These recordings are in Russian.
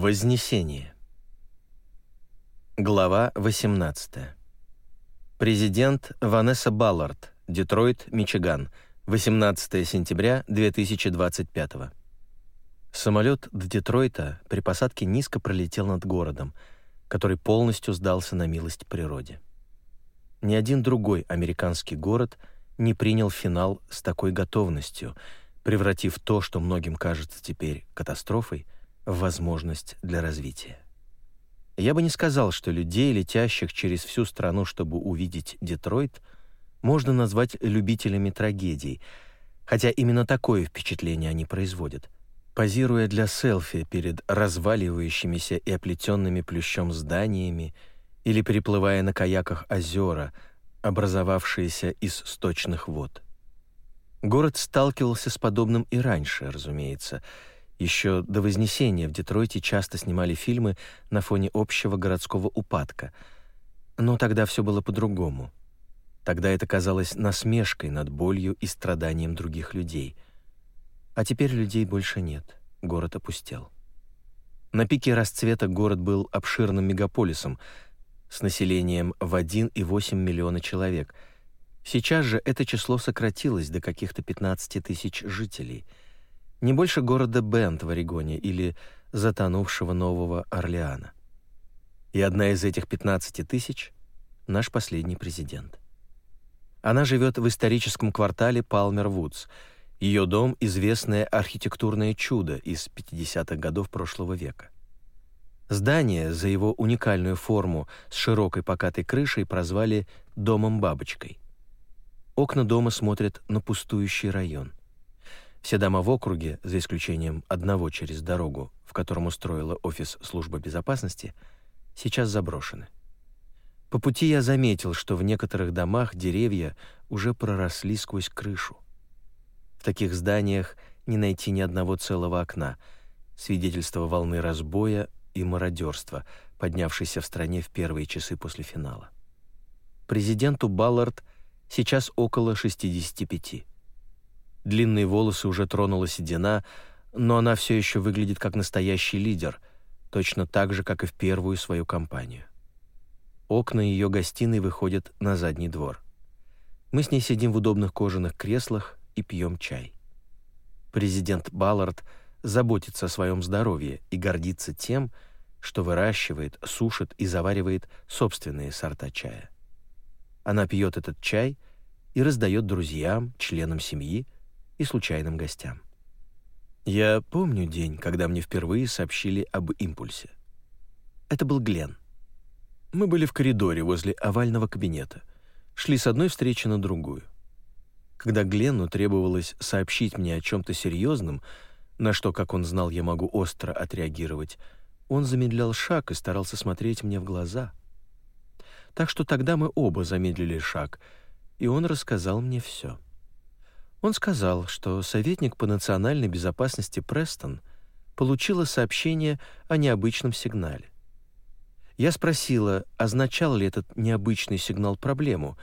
Вознесение. Глава 18. Президент Ванесса Баллард, Детройт, Мичиган, 18 сентября 2025. Самолет до Детройта при посадке низко пролетел над городом, который полностью сдался на милость природе. Ни один другой американский город не принял финал с такой готовностью, превратив то, что многим кажется теперь катастрофой – возможность для развития. Я бы не сказал, что людей, летящих через всю страну, чтобы увидеть Детройт, можно назвать любителями трагедий, хотя именно такое впечатление они производят. Позируя для селфи перед разваливающимися и оплетенными плющом зданиями или переплывая на каяках озера, образовавшиеся из сточных вод. Город сталкивался с подобным и раньше, разумеется — еще до Вознесения в Детройте часто снимали фильмы на фоне общего городского упадка. Но тогда все было по-другому. Тогда это казалось насмешкой над болью и страданием других людей. А теперь людей больше нет. Город опустел. На пике расцвета город был обширным мегаполисом с населением в 1,8 миллиона человек. Сейчас же это число сократилось до каких-то 15 тысяч жителей — не больше города Бент в Орегоне или затонувшего Нового Орлеана. И одна из этих 15 тысяч — наш последний президент. Она живет в историческом квартале Палмер-Вудс. Ее дом — известное архитектурное чудо из 50-х годов прошлого века. Здание за его уникальную форму с широкой покатой крышей прозвали «домом-бабочкой». Окна дома смотрят на пустующий район. Все дома в округе, за исключением одного через дорогу, в котором устроила офис службы безопасности, сейчас заброшены. По пути я заметил, что в некоторых домах деревья уже проросли сквозь крышу. В таких зданиях не найти ни одного целого окна, свидетельство волны разбоя и мародерства, поднявшейся в стране в первые часы после финала. Президенту Баллард сейчас около 65. Длинные волосы уже тронула седина, но она все еще выглядит как настоящий лидер, точно так же, как и в первую свою кампанию. Окна ее гостиной выходят на задний двор. Мы с ней сидим в удобных кожаных креслах и пьем чай. Президент Баллард заботится о своем здоровье и гордится тем, что выращивает, сушит и заваривает собственные сорта чая. Она пьет этот чай и раздает друзьям, членам семьи, и случайным гостям. Я помню день, когда мне впервые сообщили об импульсе. Это был Глен. Мы были в коридоре возле овального кабинета, шли с одной встречи на другую. Когда Гленну требовалось сообщить мне о чем-то серьезном, на что, как он знал, я могу остро отреагировать, он замедлял шаг и старался смотреть мне в глаза. Так что тогда мы оба замедлили шаг, и он рассказал мне все. — он сказал, что советник по национальной безопасности Престон получила сообщение о необычном сигнале. Я спросила, означал ли этот необычный сигнал проблему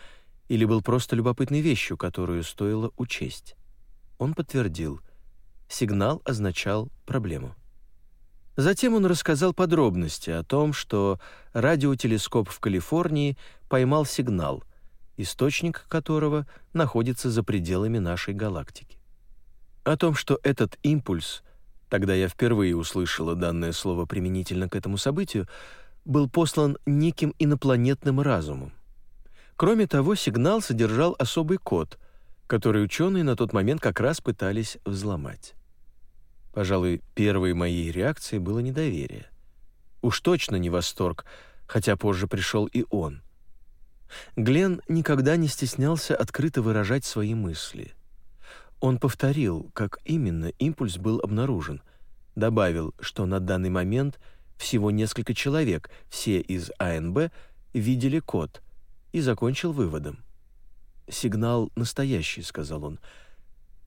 или был просто любопытной вещью, которую стоило учесть. Он подтвердил, сигнал означал проблему. Затем он рассказал подробности о том, что радиотелескоп в Калифорнии поймал сигнал — источник которого находится за пределами нашей галактики. О том, что этот импульс, тогда я впервые услышала данное слово применительно к этому событию, был послан неким инопланетным разумом. Кроме того, сигнал содержал особый код, который ученые на тот момент как раз пытались взломать. Пожалуй, первой моей реакцией было недоверие. Уж точно не восторг, хотя позже пришел и он — Глен никогда не стеснялся открыто выражать свои мысли. Он повторил, как именно импульс был обнаружен, добавил, что на данный момент всего несколько человек, все из АНБ, видели код, и закончил выводом. «Сигнал настоящий», — сказал он.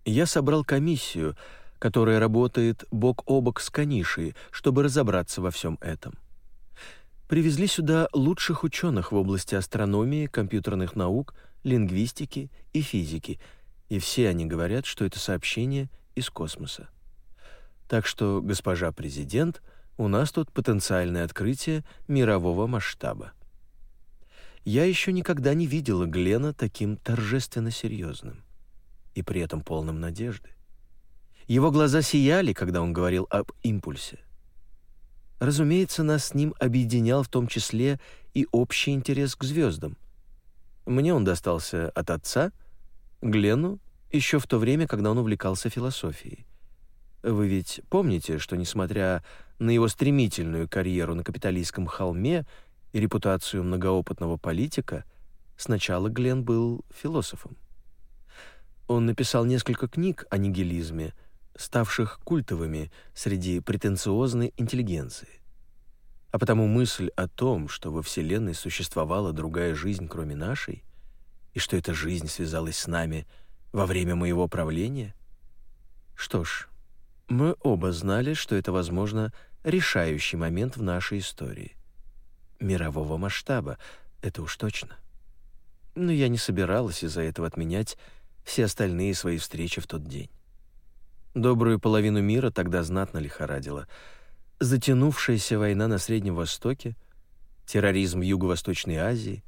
«Я собрал комиссию, которая работает бок о бок с Канишей, чтобы разобраться во всем этом» привезли сюда лучших ученых в области астрономии, компьютерных наук, лингвистики и физики, и все они говорят, что это сообщение из космоса. Так что, госпожа президент, у нас тут потенциальное открытие мирового масштаба. Я еще никогда не видела Глена таким торжественно серьезным и при этом полным надежды. Его глаза сияли, когда он говорил об импульсе. Разумеется, нас с ним объединял в том числе и общий интерес к звездам. Мне он достался от отца, Глену еще в то время, когда он увлекался философией. Вы ведь помните, что, несмотря на его стремительную карьеру на капиталистском холме и репутацию многоопытного политика, сначала Глен был философом. Он написал несколько книг о нигилизме, ставших культовыми среди претенциозной интеллигенции. А потому мысль о том, что во Вселенной существовала другая жизнь, кроме нашей, и что эта жизнь связалась с нами во время моего правления? Что ж, мы оба знали, что это, возможно, решающий момент в нашей истории. Мирового масштаба, это уж точно. Но я не собиралась из-за этого отменять все остальные свои встречи в тот день. Добрую половину мира тогда знатно лихорадило. Затянувшаяся война на Среднем Востоке, терроризм в Юго-Восточной Азии,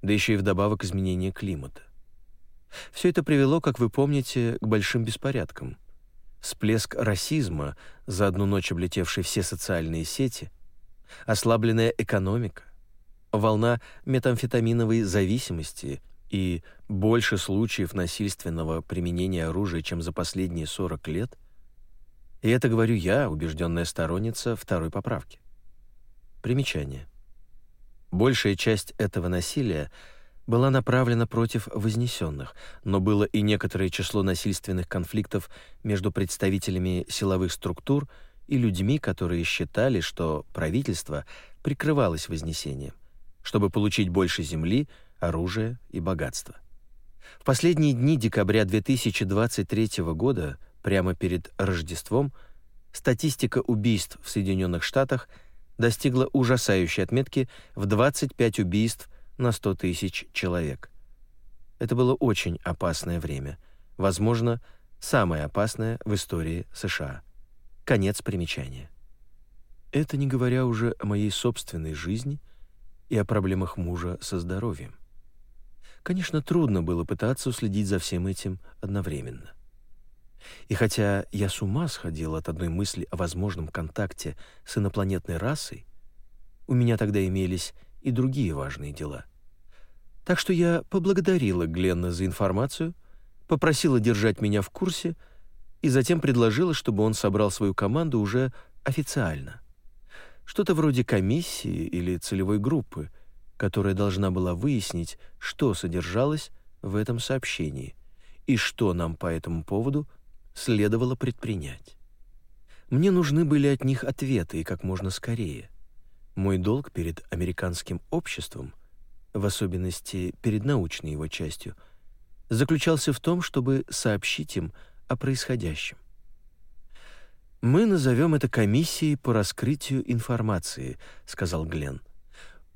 да еще и вдобавок изменение климата. Все это привело, как вы помните, к большим беспорядкам. Всплеск расизма, за одну ночь облетевший все социальные сети, ослабленная экономика, волна метамфетаминовой зависимости и больше случаев насильственного применения оружия, чем за последние 40 лет. И это говорю я, убежденная сторонница второй поправки. Примечание. Большая часть этого насилия была направлена против вознесенных, но было и некоторое число насильственных конфликтов между представителями силовых структур и людьми, которые считали, что правительство прикрывалось вознесением, чтобы получить больше земли, оружия и богатства. В последние дни декабря 2023 года, прямо перед Рождеством, статистика убийств в Соединенных Штатах – достигла ужасающей отметки в 25 убийств на 100 тысяч человек. Это было очень опасное время, возможно, самое опасное в истории США. Конец примечания. Это не говоря уже о моей собственной жизни и о проблемах мужа со здоровьем. Конечно, трудно было пытаться уследить за всем этим одновременно. И хотя я с ума сходил от одной мысли о возможном контакте с инопланетной расой, у меня тогда имелись и другие важные дела. Так что я поблагодарила Гленна за информацию, попросила держать меня в курсе и затем предложила, чтобы он собрал свою команду уже официально. Что-то вроде комиссии или целевой группы, которая должна была выяснить, что содержалось в этом сообщении и что нам по этому поводу следовало предпринять. Мне нужны были от них ответы и как можно скорее. Мой долг перед американским обществом, в особенности перед научной его частью, заключался в том, чтобы сообщить им о происходящем. Мы назовем это комиссией по раскрытию информации, сказал Глен.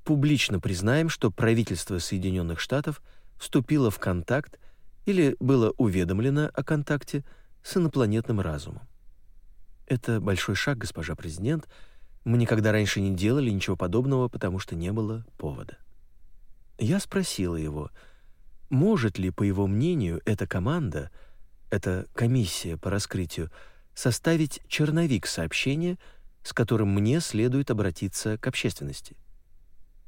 Публично признаем, что правительство Соединенных Штатов вступило в контакт или было уведомлено о контакте с инопланетным разумом. Это большой шаг, госпожа президент. Мы никогда раньше не делали ничего подобного, потому что не было повода. Я спросила его, может ли, по его мнению, эта команда, эта комиссия по раскрытию, составить черновик сообщения, с которым мне следует обратиться к общественности.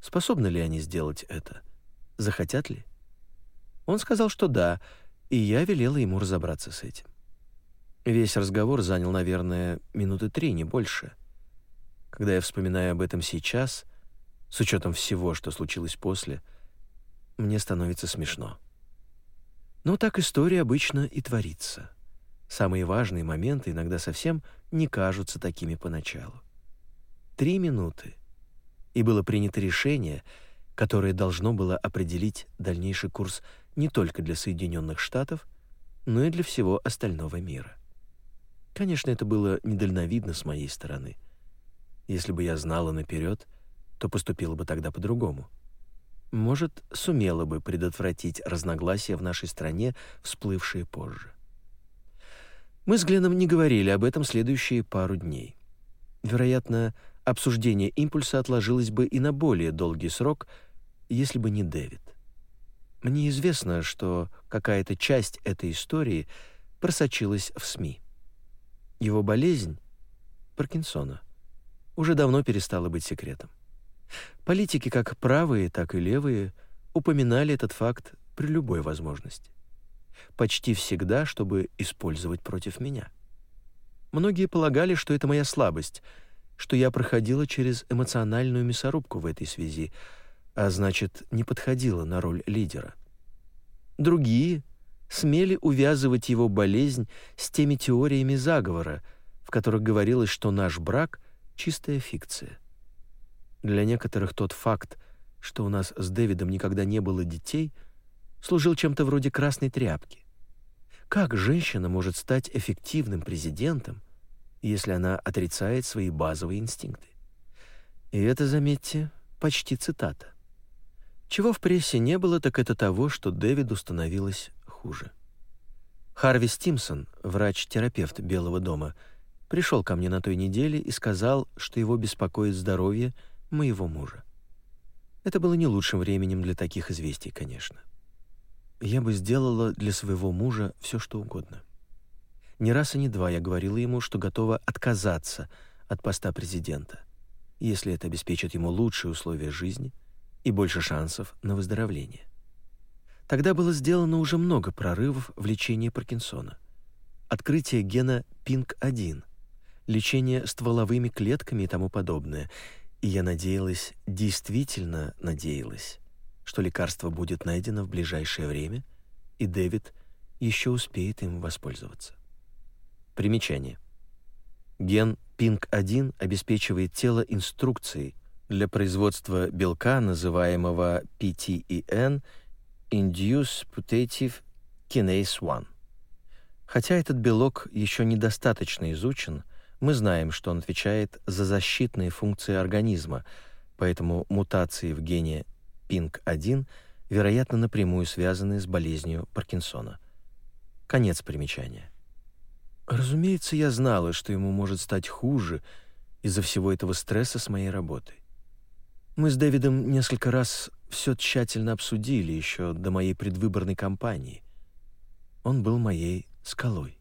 Способны ли они сделать это? Захотят ли? Он сказал, что да, и я велела ему разобраться с этим. Весь разговор занял, наверное, минуты три, не больше. Когда я вспоминаю об этом сейчас, с учетом всего, что случилось после, мне становится смешно. Но так история обычно и творится. Самые важные моменты иногда совсем не кажутся такими поначалу. Три минуты, и было принято решение, которое должно было определить дальнейший курс не только для Соединенных Штатов, но и для всего остального мира. Конечно, это было недальновидно с моей стороны. Если бы я знала наперед, то поступила бы тогда по-другому. Может, сумела бы предотвратить разногласия в нашей стране, всплывшие позже. Мы с Гленом не говорили об этом следующие пару дней. Вероятно, обсуждение импульса отложилось бы и на более долгий срок, если бы не Дэвид. Мне известно, что какая-то часть этой истории просочилась в СМИ. Его болезнь, Паркинсона, уже давно перестала быть секретом. Политики, как правые, так и левые, упоминали этот факт при любой возможности. Почти всегда, чтобы использовать против меня. Многие полагали, что это моя слабость, что я проходила через эмоциональную мясорубку в этой связи, а значит, не подходила на роль лидера. Другие смели увязывать его болезнь с теми теориями заговора, в которых говорилось, что наш брак — чистая фикция. Для некоторых тот факт, что у нас с Дэвидом никогда не было детей, служил чем-то вроде красной тряпки. Как женщина может стать эффективным президентом, если она отрицает свои базовые инстинкты? И это, заметьте, почти цитата. Чего в прессе не было, так это того, что Дэвиду становилось хуже. Харви Стимсон, врач-терапевт Белого дома, пришел ко мне на той неделе и сказал, что его беспокоит здоровье моего мужа. Это было не лучшим временем для таких известий, конечно я бы сделала для своего мужа все, что угодно. Не раз и не два я говорила ему, что готова отказаться от поста президента, если это обеспечит ему лучшие условия жизни и больше шансов на выздоровление. Тогда было сделано уже много прорывов в лечении Паркинсона. Открытие гена PINK1, лечение стволовыми клетками и тому подобное. И я надеялась, действительно надеялась, что лекарство будет найдено в ближайшее время, и Дэвид еще успеет им воспользоваться. Примечание. Ген PINK1 обеспечивает тело инструкцией для производства белка, называемого PTEN Induced Putative Kinase 1. Хотя этот белок еще недостаточно изучен, мы знаем, что он отвечает за защитные функции организма, поэтому мутации в гене PINK1, вероятно, напрямую связаны с болезнью Паркинсона. Конец примечания. Разумеется, я знала, что ему может стать хуже из-за всего этого стресса с моей работой. Мы с Дэвидом несколько раз все тщательно обсудили еще до моей предвыборной кампании. Он был моей скалой.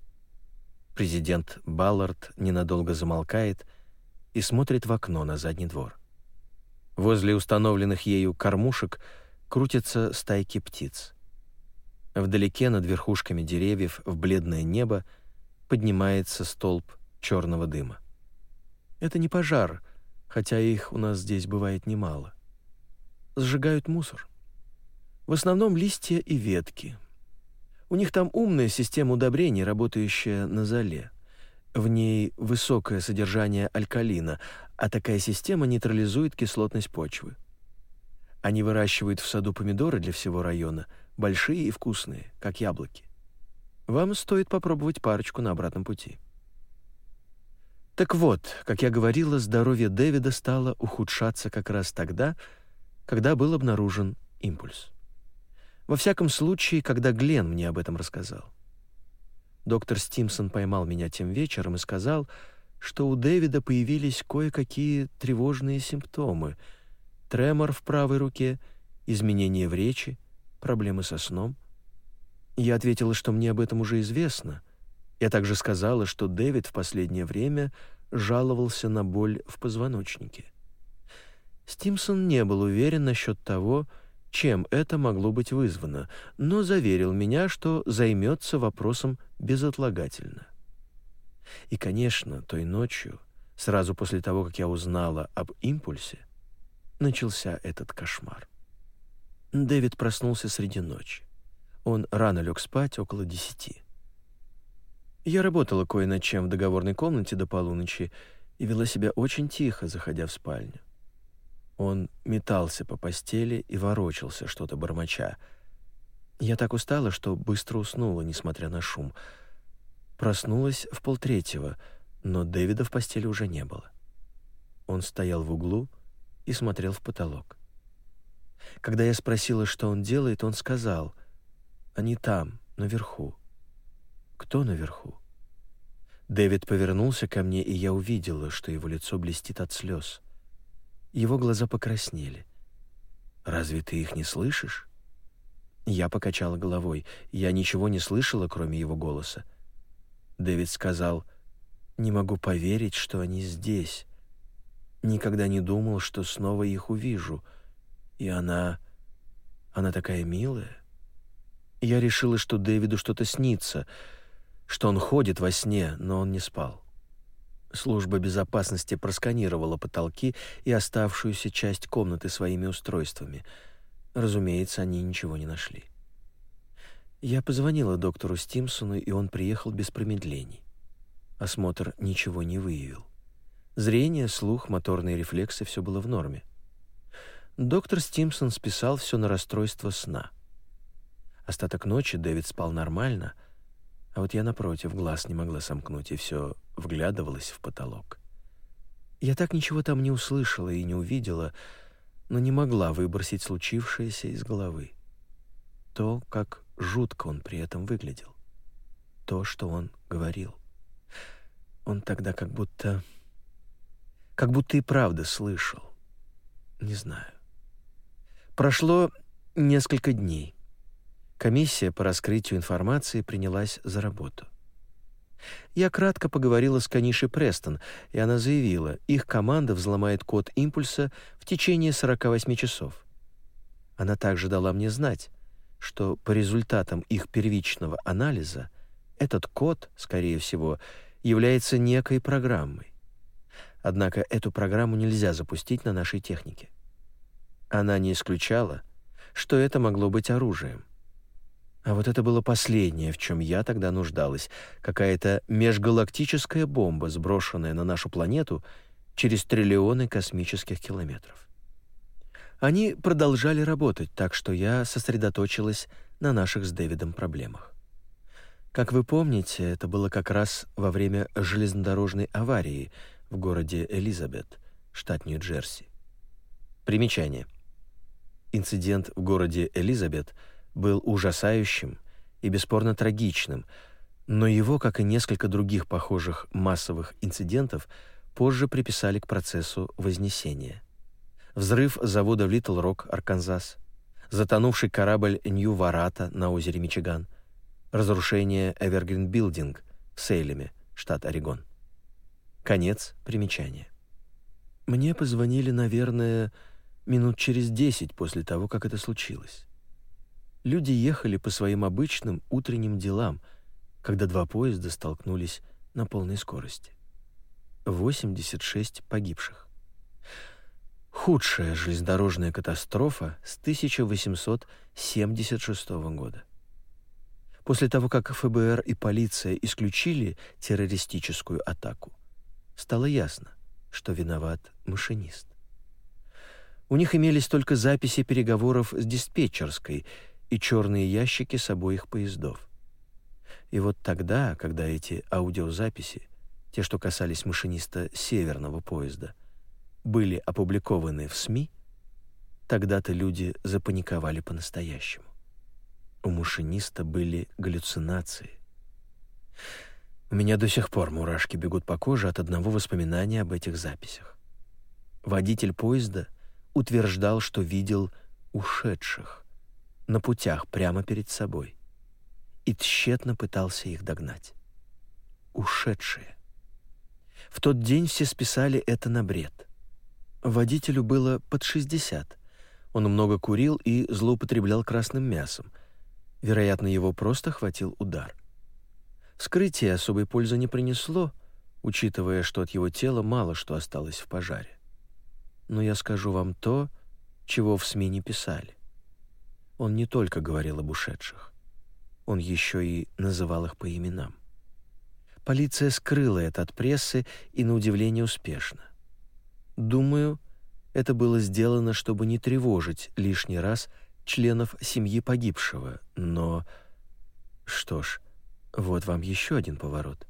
Президент Баллард ненадолго замолкает и смотрит в окно на задний двор. Возле установленных ею кормушек крутятся стайки птиц. Вдалеке над верхушками деревьев в бледное небо поднимается столб черного дыма. Это не пожар, хотя их у нас здесь бывает немало. Сжигают мусор. В основном листья и ветки. У них там умная система удобрений, работающая на золе. В ней высокое содержание алькалина, а такая система нейтрализует кислотность почвы. Они выращивают в саду помидоры для всего района, большие и вкусные, как яблоки. Вам стоит попробовать парочку на обратном пути. Так вот, как я говорила, здоровье Дэвида стало ухудшаться как раз тогда, когда был обнаружен импульс. Во всяком случае, когда Глен мне об этом рассказал. Доктор Стимсон поймал меня тем вечером и сказал, что у Дэвида появились кое-какие тревожные симптомы: тремор в правой руке, изменения в речи, проблемы со сном. Я ответила, что мне об этом уже известно. Я также сказала, что Дэвид в последнее время жаловался на боль в позвоночнике. Стимсон не был уверен насчет того, чем это могло быть вызвано, но заверил меня, что займется вопросом безотлагательно. И, конечно, той ночью, сразу после того, как я узнала об импульсе, начался этот кошмар. Дэвид проснулся среди ночи. Он рано лег спать, около десяти. Я работала кое над чем в договорной комнате до полуночи и вела себя очень тихо, заходя в спальню. Он метался по постели и ворочался, что-то бормоча. Я так устала, что быстро уснула, несмотря на шум — Проснулась в полтретьего, но Дэвида в постели уже не было. Он стоял в углу и смотрел в потолок. Когда я спросила, что он делает, он сказал: "Они там, наверху". Кто наверху? Дэвид повернулся ко мне, и я увидела, что его лицо блестит от слез. Его глаза покраснели. «Разве ты их не слышишь?» Я покачала головой. Я ничего не слышала, кроме его голоса. Дэвид сказал, «Не могу поверить, что они здесь. Никогда не думал, что снова их увижу. И она... она такая милая». Я решила, что Дэвиду что-то снится, что он ходит во сне, но он не спал. Служба безопасности просканировала потолки и оставшуюся часть комнаты своими устройствами. Разумеется, они ничего не нашли. Я позвонила доктору Стимсону, и он приехал без промедлений. Осмотр ничего не выявил. Зрение, слух, моторные рефлексы — все было в норме. Доктор Стимсон списал все на расстройство сна. Остаток ночи Дэвид спал нормально, а вот я, напротив, глаз не могла сомкнуть и все вглядывалась в потолок. Я так ничего там не услышала и не увидела, но не могла выбросить случившееся из головы. То, как жутко он при этом выглядел. То, что он говорил. Он тогда как будто... Как будто и правда слышал. Не знаю. Прошло несколько дней. Комиссия по раскрытию информации принялась за работу. Я кратко поговорила с Канишей Престон, и она заявила, их команда взломает код импульса в течение 48 часов. Она также дала мне знать, что по результатам их первичного анализа этот код, скорее всего, является некой программой. Однако эту программу нельзя запустить на нашей технике. Она не исключала, что это могло быть оружием. А вот это было последнее, в чем я тогда нуждалась. Какая-то межгалактическая бомба, сброшенная на нашу планету через триллионы космических километров. Они продолжали работать, так что я сосредоточилась на наших с Дэвидом проблемах. Как вы помните, это было как раз во время железнодорожной аварии в городе Элизабет, штат Нью-Джерси. Примечание. Инцидент в городе Элизабет — был ужасающим и бесспорно трагичным, но его, как и несколько других похожих массовых инцидентов, позже приписали к процессу Вознесения. Взрыв завода в Литл-Рок, Арканзас, затонувший корабль Нью-Варата на озере Мичиган, разрушение Эвергрин Билдинг в Сейлеме, штат Орегон. Конец примечания. Мне позвонили, наверное, минут через десять после того, как это случилось. Люди ехали по своим обычным утренним делам, когда два поезда столкнулись на полной скорости. 86 погибших. Худшая железнодорожная катастрофа с 1876 года. После того, как ФБР и полиция исключили террористическую атаку, стало ясно, что виноват машинист. У них имелись только записи переговоров с диспетчерской – и черные ящики с обоих поездов. И вот тогда, когда эти аудиозаписи, те, что касались машиниста северного поезда, были опубликованы в СМИ, тогда-то люди запаниковали по-настоящему. У машиниста были галлюцинации. У меня до сих пор мурашки бегут по коже от одного воспоминания об этих записях. Водитель поезда утверждал, что видел ушедших на путях прямо перед собой и тщетно пытался их догнать. Ушедшие. В тот день все списали это на бред. Водителю было под 60. Он много курил и злоупотреблял красным мясом. Вероятно, его просто хватил удар. Вскрытие особой пользы не принесло, учитывая, что от его тела мало что осталось в пожаре. Но я скажу вам то, чего в СМИ не писали. Он не только говорил об ушедших. Он еще и называл их по именам. Полиция скрыла это от прессы и, на удивление, успешно. Думаю, это было сделано, чтобы не тревожить лишний раз членов семьи погибшего, но... Что ж, вот вам еще один поворот.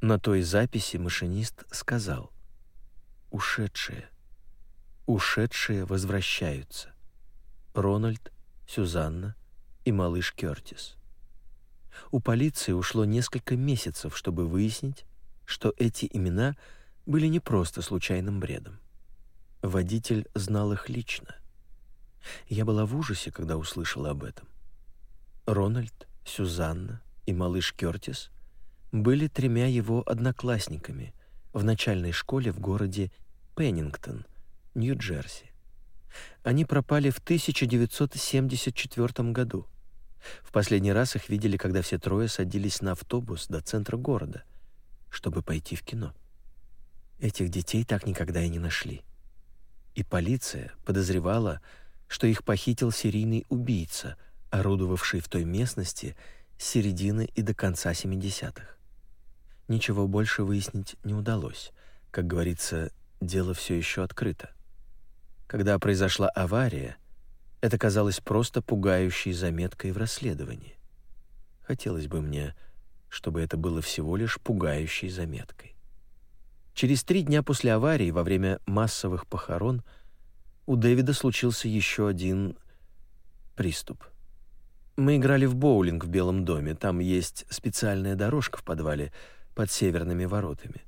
На той записи машинист сказал «Ушедшие, ушедшие возвращаются». Рональд Сюзанна и малыш Кёртис. У полиции ушло несколько месяцев, чтобы выяснить, что эти имена были не просто случайным бредом. Водитель знал их лично. Я была в ужасе, когда услышала об этом. Рональд, Сюзанна и малыш Кёртис были тремя его одноклассниками в начальной школе в городе Пеннингтон, Нью-Джерси. Они пропали в 1974 году. В последний раз их видели, когда все трое садились на автобус до центра города, чтобы пойти в кино. Этих детей так никогда и не нашли. И полиция подозревала, что их похитил серийный убийца, орудовавший в той местности с середины и до конца 70-х. Ничего больше выяснить не удалось. Как говорится, дело все еще открыто. Когда произошла авария, это казалось просто пугающей заметкой в расследовании. Хотелось бы мне, чтобы это было всего лишь пугающей заметкой. Через три дня после аварии, во время массовых похорон, у Дэвида случился еще один приступ. Мы играли в боулинг в Белом доме. Там есть специальная дорожка в подвале под северными воротами.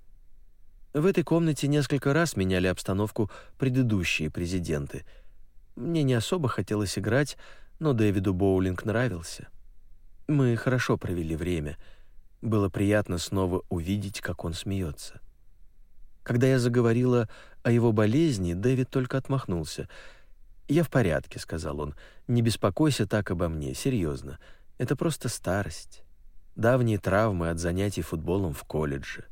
В этой комнате несколько раз меняли обстановку предыдущие президенты — мне не особо хотелось играть, но Дэвиду боулинг нравился. Мы хорошо провели время. Было приятно снова увидеть, как он смеется. Когда я заговорила о его болезни, Дэвид только отмахнулся. «Я в порядке», — сказал он. «Не беспокойся так обо мне, серьезно. Это просто старость. Давние травмы от занятий футболом в колледже.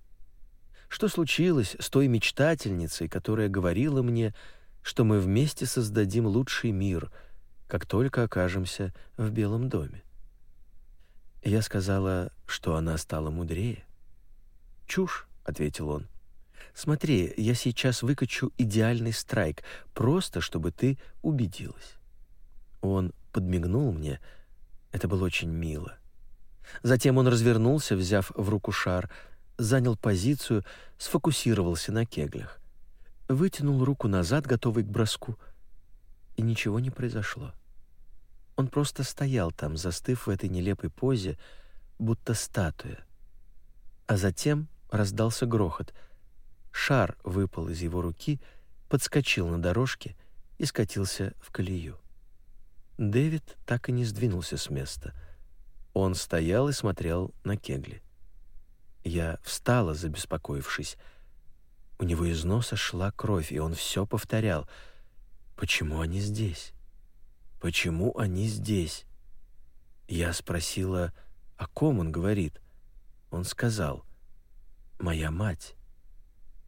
Что случилось с той мечтательницей, которая говорила мне, что мы вместе создадим лучший мир, как только окажемся в Белом доме. Я сказала, что она стала мудрее. «Чушь», — ответил он. «Смотри, я сейчас выкачу идеальный страйк, просто чтобы ты убедилась». Он подмигнул мне. Это было очень мило. Затем он развернулся, взяв в руку шар, занял позицию, сфокусировался на кеглях вытянул руку назад, готовый к броску, и ничего не произошло. Он просто стоял там, застыв в этой нелепой позе, будто статуя. А затем раздался грохот. Шар выпал из его руки, подскочил на дорожке и скатился в колею. Дэвид так и не сдвинулся с места. Он стоял и смотрел на кегли. Я встала, забеспокоившись — у него из носа шла кровь, и он все повторял. «Почему они здесь? Почему они здесь?» Я спросила, о ком он говорит. Он сказал, «Моя мать,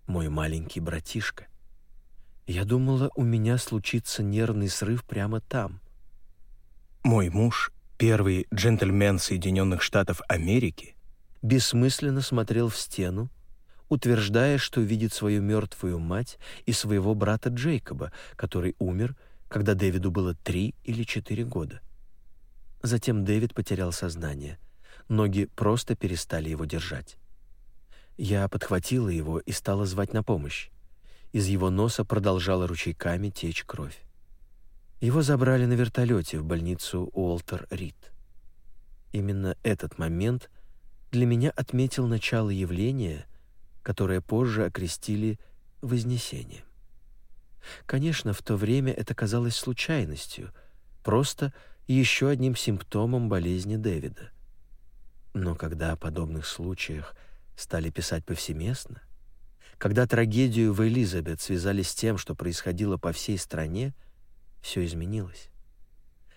мой маленький братишка». Я думала, у меня случится нервный срыв прямо там. Мой муж, первый джентльмен Соединенных Штатов Америки, бессмысленно смотрел в стену, утверждая, что видит свою мертвую мать и своего брата Джейкоба, который умер, когда Дэвиду было три или четыре года. Затем Дэвид потерял сознание. Ноги просто перестали его держать. Я подхватила его и стала звать на помощь. Из его носа продолжала ручейками течь кровь. Его забрали на вертолете в больницу Уолтер-Рид. Именно этот момент для меня отметил начало явления — которое позже окрестили Вознесением. Конечно, в то время это казалось случайностью, просто еще одним симптомом болезни Дэвида. Но когда о подобных случаях стали писать повсеместно, когда трагедию в Элизабет связали с тем, что происходило по всей стране, все изменилось.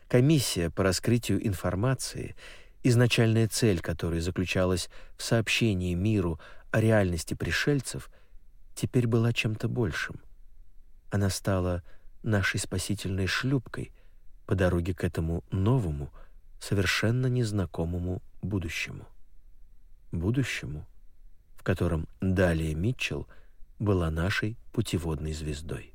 Комиссия по раскрытию информации, изначальная цель которой заключалась в сообщении миру о реальности пришельцев теперь была чем-то большим. Она стала нашей спасительной шлюпкой по дороге к этому новому, совершенно незнакомому будущему. Будущему, в котором Далия Митчелл была нашей путеводной звездой.